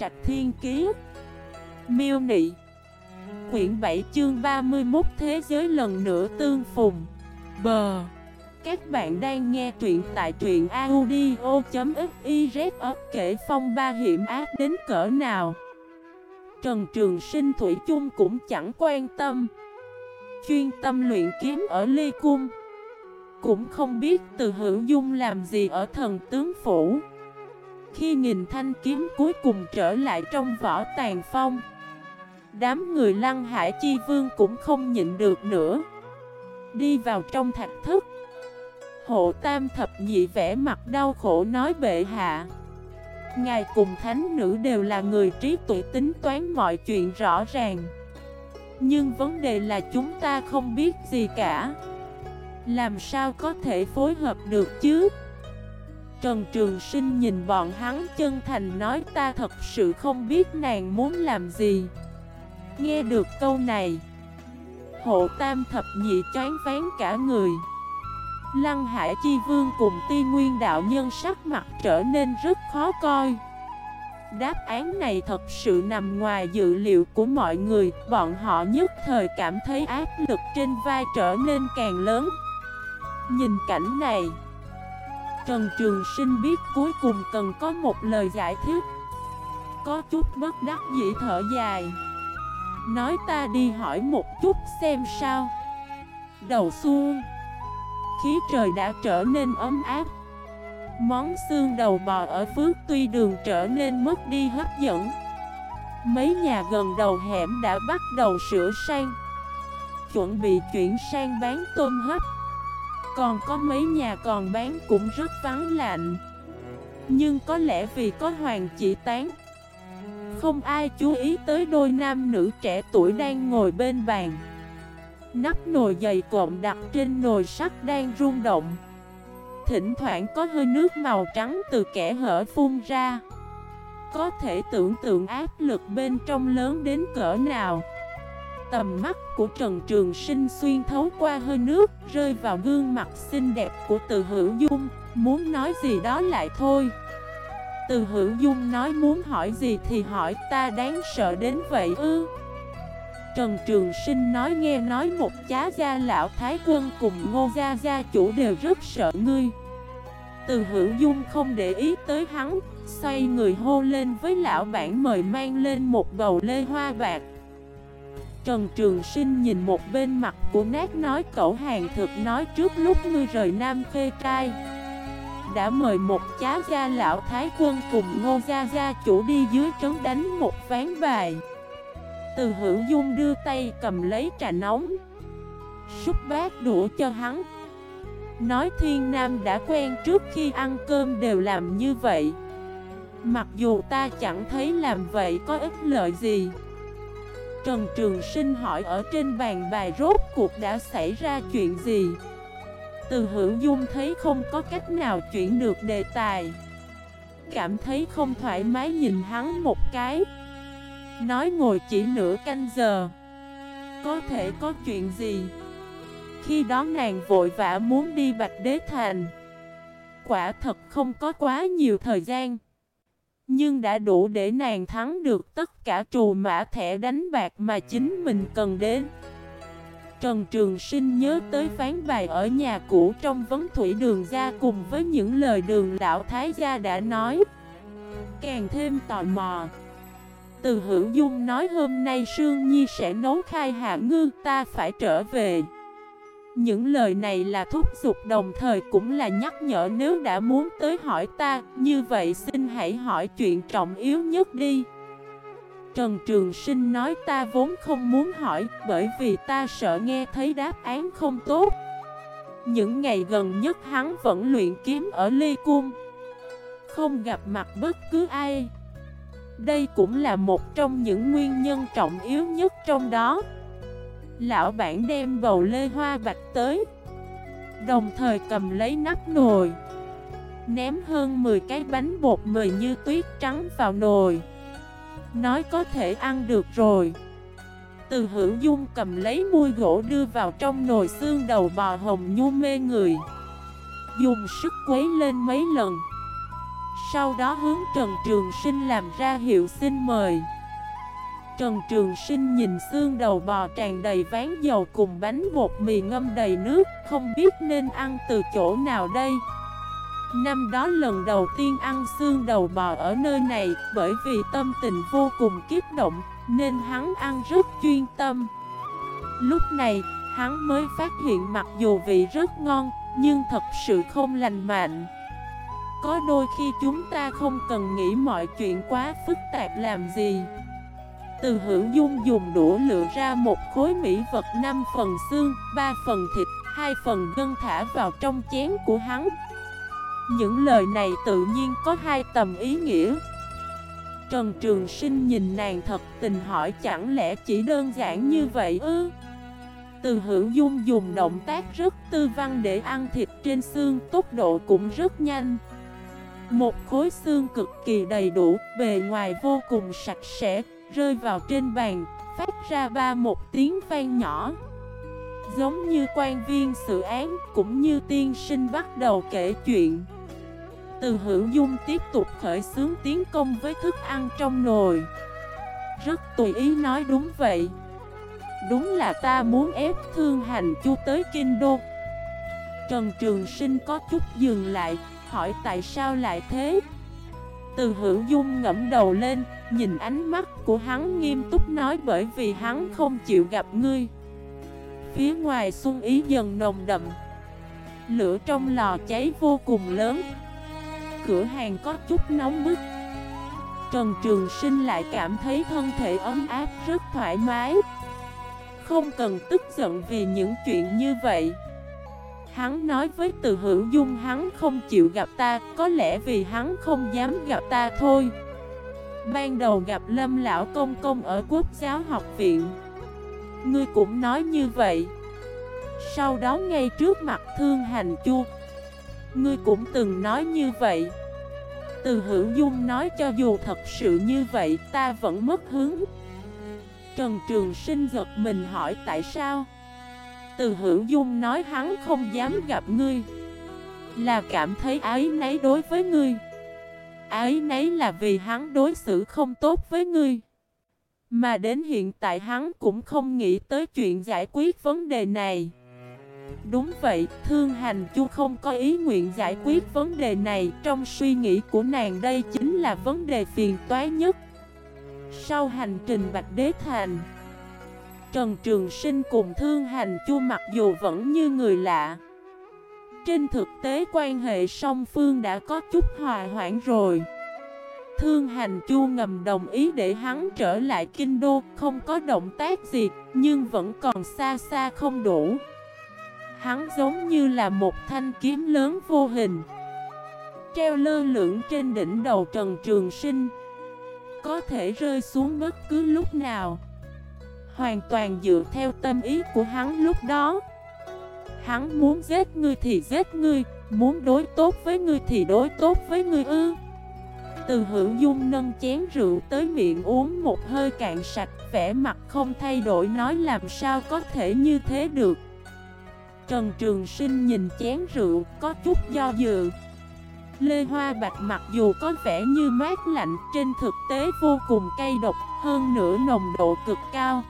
Trạch Thiên Kiế Miêu Nị. Quyển 7 chương 31 Thế giới lần nữa tương phùng. Bờ Các bạn đang nghe truyện tại truyện audio.xyz kể phong ba hiểm ác đến cỡ nào. Trần Trường Sinh Thủy chung cũng chẳng quan tâm. Chuyên tâm luyện kiếm ở Ly Cung. Cũng không biết từ hữu dung làm gì ở thần tướng phủ. Khi nhìn thanh kiếm cuối cùng trở lại trong vỏ tàn phong. Đám người lăng hải chi vương cũng không nhịn được nữa. Đi vào trong thạch thức Hộ tam thập nhị vẻ mặt đau khổ nói bệ hạ. Ngài cùng thánh nữ đều là người trí tuệ tính toán mọi chuyện rõ ràng. Nhưng vấn đề là chúng ta không biết gì cả. Làm sao có thể phối hợp được chứ? Trần Trường Sinh nhìn bọn hắn chân thành nói, ta thật sự không biết nàng muốn làm gì. Nghe được câu này, Hộ tam thập nhị chán ván cả người. Lăng Hải Chi Vương cùng Ti Nguyên Đạo Nhân sắc mặt trở nên rất khó coi. Đáp án này thật sự nằm ngoài dự liệu của mọi người, Bọn họ nhất thời cảm thấy áp lực trên vai trở nên càng lớn. Nhìn cảnh này Trần Trường Sinh biết cuối cùng cần có một lời giải thích. Có chút bất đắc dĩ thở dài. Nói ta đi hỏi một chút xem sao. Đầu xuông Khí trời đã trở nên ấm áp. Món xương đầu bò ở Phước Tuy đường trở nên mất đi hấp dẫn. Mấy nhà gần đầu hẻm đã bắt đầu sửa sang, Chuẩn bị chuyển sang bán tôm hấp. Còn có mấy nhà còn bán cũng rất vắng lạnh. Nhưng có lẽ vì có hoàng chỉ tán. Không ai chú ý tới đôi nam nữ trẻ tuổi đang ngồi bên bàn. Nắp nồi dày cộm đặt trên nồi sắt đang rung động. Thỉnh thoảng có hơi nước màu trắng từ kẻ hở phun ra. Có thể tưởng tượng áp lực bên trong lớn đến cỡ nào. Tầm mắt của Trần Trường Sinh xuyên thấu qua hơi nước, Rơi vào gương mặt xinh đẹp của từ hữu dung. Muốn nói gì đó lại thôi. Từ hữu dung nói muốn hỏi gì thì hỏi, ta đáng sợ đến vậy ư? Trần Trường Sinh nói nghe nói một chá gia lão thái quân cùng ngô gia gia chủ đều rất sợ ngươi. Từ hữu dung không để ý tới hắn, Xoay người hô lên với lão bản mời mang lên một bầu lê hoa bạc. Trần Trường Sinh nhìn một bên mặt của nát nói, cậu hàng thực nói trước lúc ngươi rời Nam Khê Trai. Đã mời một chá gia lão thái quân cùng ngô gia gia chủ đi dưới trấn đánh một ván bài. Từ hữu dung đưa tay cầm lấy trà nóng. Xúc bát đũa cho hắn. Nói thiên nam đã quen trước khi ăn cơm đều làm như vậy. Mặc dù ta chẳng thấy làm vậy có ích lợi gì. Trần Trường Sinh hỏi ở trên bàn bài rốt cuộc đã xảy ra chuyện gì? Từ hữu dung thấy không có cách nào chuyển được đề tài. Cảm thấy không thoải mái nhìn hắn một cái. Nói ngồi chỉ nửa canh giờ. Có thể có chuyện gì? Khi đó nàng vội vã muốn đi Bạch Đế Thành. Quả thật không có quá nhiều thời gian. Nhưng đã đủ để nàng thắng được tất cả trù mã thẻ đánh bạc mà chính mình cần đến. Trần Trường Sinh nhớ tới phán bài ở nhà cũ trong vấn thủy đường ra cùng với những lời đường lão Thái gia đã nói. Càng thêm tò mò, từ hữu dung nói hôm nay Sương Nhi sẽ nấu khai hạ ngư, ta phải trở về. Những lời này là thúc giục đồng thời cũng là nhắc nhở nếu đã muốn tới hỏi ta. Như vậy xin hãy hỏi chuyện trọng yếu nhất đi. Trần Trường Sinh nói ta vốn không muốn hỏi, Bởi vì ta sợ nghe thấy đáp án không tốt. Những ngày gần nhất hắn vẫn luyện kiếm ở Ly Cung. Không gặp mặt bất cứ ai. Đây cũng là một trong những nguyên nhân trọng yếu nhất trong đó. Lão bản đem bầu lê hoa bạch tới. Đồng thời cầm lấy nắp nồi. Ném hơn 10 cái bánh bột mì như tuyết trắng vào nồi. Nói có thể ăn được rồi. Từ hữu dung cầm lấy muôi gỗ đưa vào trong nồi xương đầu bò hồng nhu mê người. Dùng sức quấy lên mấy lần. Sau đó hướng Trần Trường Sinh làm ra hiệu xin mời. Trần Trường Sinh nhìn xương đầu bò tràn đầy ván dầu cùng bánh bột mì ngâm đầy nước, Không biết nên ăn từ chỗ nào đây. Năm đó lần đầu tiên ăn xương đầu bò ở nơi này, Bởi vì tâm tình vô cùng kích động, Nên hắn ăn rất chuyên tâm. Lúc này, hắn mới phát hiện mặc dù vị rất ngon, Nhưng thật sự không lành mạnh. Có đôi khi chúng ta không cần nghĩ mọi chuyện quá phức tạp làm gì từ hữu dung dùng đũa lựa ra một khối mỹ vật 5 phần xương, 3 phần thịt, 2 phần gân thả vào trong chén của hắn. Những lời này tự nhiên có hai tầm ý nghĩa. Trần Trường Sinh nhìn nàng thật tình hỏi chẳng lẽ chỉ đơn giản như vậy ư? Từ hữu dung dùng động tác rất tư văn để ăn thịt trên xương tốc độ cũng rất nhanh. Một khối xương cực kỳ đầy đủ, bề ngoài vô cùng sạch sẽ, rơi vào trên bàn, phát ra ba một tiếng vang nhỏ. Giống như quan viên xử án, cũng như tiên sinh bắt đầu kể chuyện. Từ hữu dung tiếp tục khởi xướng tiến công với thức ăn trong nồi. Rất tùy ý nói đúng vậy. Đúng là ta muốn ép thương hành chu tới kinh đô. Trần Trường Sinh có chút dừng lại, hỏi tại sao lại thế? Từ hữu dung ngẫm đầu lên, nhìn ánh mắt của hắn nghiêm túc nói bởi vì hắn không chịu gặp ngươi. Phía ngoài xuân ý dần nồng đậm. Lửa trong lò cháy vô cùng lớn. Cửa hàng có chút nóng bức. Trần Trường Sinh lại cảm thấy thân thể ấm áp rất thoải mái. Không cần tức giận vì những chuyện như vậy. Hắn nói với từ hữu dung, hắn không chịu gặp ta, Có lẽ vì hắn không dám gặp ta thôi. Ban đầu gặp Lâm Lão Công Công ở Quốc giáo học viện. Ngươi cũng nói như vậy. Sau đó ngay trước mặt Thương Hành Chu, Ngươi cũng từng nói như vậy. Từ hữu dung nói cho dù thật sự như vậy, ta vẫn mất hướng Trần Trường Sinh giật mình hỏi, tại sao? Từ hữu dung nói hắn không dám gặp ngươi. Là cảm thấy ái nấy đối với ngươi. Ái nấy là vì hắn đối xử không tốt với ngươi. Mà đến hiện tại hắn cũng không nghĩ tới chuyện giải quyết vấn đề này. Đúng vậy, Thương Hành Chu không có ý nguyện giải quyết vấn đề này. Trong suy nghĩ của nàng đây chính là vấn đề phiền toái nhất. Sau hành trình Bạch Đế Thành Trần Trường Sinh cùng Thương Hành Chu mặc dù vẫn như người lạ. Trên thực tế quan hệ song phương đã có chút hòa hoãn rồi. Thương Hành Chu ngầm đồng ý để hắn trở lại Kinh Đô, Không có động tác gì, nhưng vẫn còn xa xa không đủ. Hắn giống như là một thanh kiếm lớn vô hình. Treo lơ lửng trên đỉnh đầu Trần Trường Sinh, Có thể rơi xuống bất cứ lúc nào. Hoàn toàn dựa theo tâm ý của hắn lúc đó. Hắn muốn giết ngươi thì giết ngươi, Muốn đối tốt với ngươi thì đối tốt với ngươi ư. Từ hữu dung nâng chén rượu tới miệng uống một hơi cạn sạch, Vẻ mặt không thay đổi nói làm sao có thể như thế được. Trần Trường Sinh nhìn chén rượu có chút do dự. Lê Hoa Bạch mặc dù có vẻ như mát lạnh, Trên thực tế vô cùng cay độc, Hơn nữa nồng độ cực cao.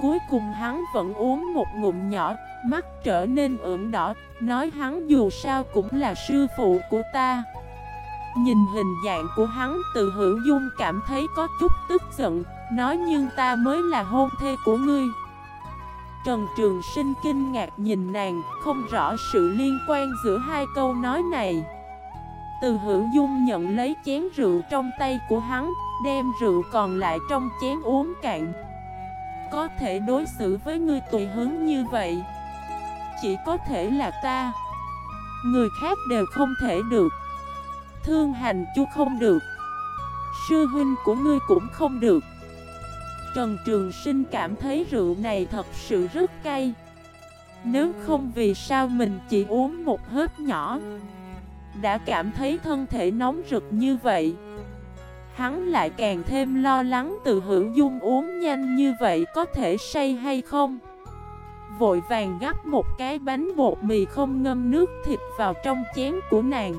Cuối cùng hắn vẫn uống một ngụm nhỏ, mắt trở nên ửng đỏ, nói hắn dù sao cũng là sư phụ của ta. Nhìn hình dạng của hắn từ hữu dung cảm thấy có chút tức giận, nói nhưng ta mới là hôn thê của ngươi. Trần Trường Sinh kinh ngạc nhìn nàng, không rõ sự liên quan giữa hai câu nói này. Từ hữu dung nhận lấy chén rượu trong tay của hắn, đem rượu còn lại trong chén uống cạn. Có thể đối xử với ngươi tùy hứng như vậy. Chỉ có thể là ta. Người khác đều không thể được. Thương hành chú không được. Sư huynh của ngươi cũng không được. Trần Trường Sinh cảm thấy rượu này thật sự rất cay. Nếu không vì sao mình chỉ uống một hớp nhỏ, Đã cảm thấy thân thể nóng rực như vậy. Hắn lại càng thêm lo lắng từ hữu dung uống nhanh như vậy có thể say hay không. Vội vàng gắp một cái bánh bột mì không ngâm nước thịt vào trong chén của nàng.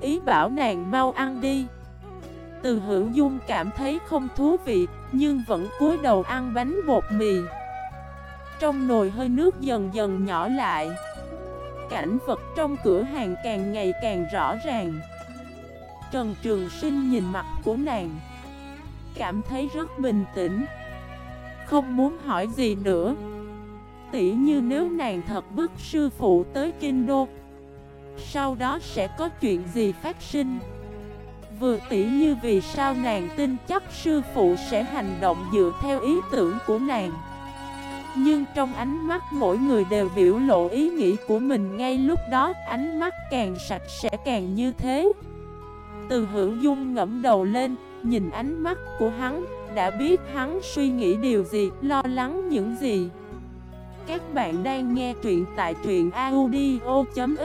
Ý bảo nàng mau ăn đi. Từ hữu dung cảm thấy không thú vị, Nhưng vẫn cúi đầu ăn bánh bột mì. Trong nồi hơi nước dần dần nhỏ lại. Cảnh vật trong cửa hàng càng ngày càng rõ ràng. Trần Trường Sinh nhìn mặt của nàng. Cảm thấy rất bình tĩnh. Không muốn hỏi gì nữa. Tỉ như nếu nàng thật bức sư phụ tới Kinh Đô, Sau đó sẽ có chuyện gì phát sinh? Vừa tỉ như vì sao nàng tin chắc sư phụ sẽ hành động dựa theo ý tưởng của nàng. Nhưng trong ánh mắt mỗi người đều biểu lộ ý nghĩ của mình ngay lúc đó, Ánh mắt càng sạch sẽ càng như thế. Từ hữu dung ngẫm đầu lên, Nhìn ánh mắt của hắn, Đã biết hắn suy nghĩ điều gì, Lo lắng những gì. Các bạn đang nghe truyện tại truyện audio.fif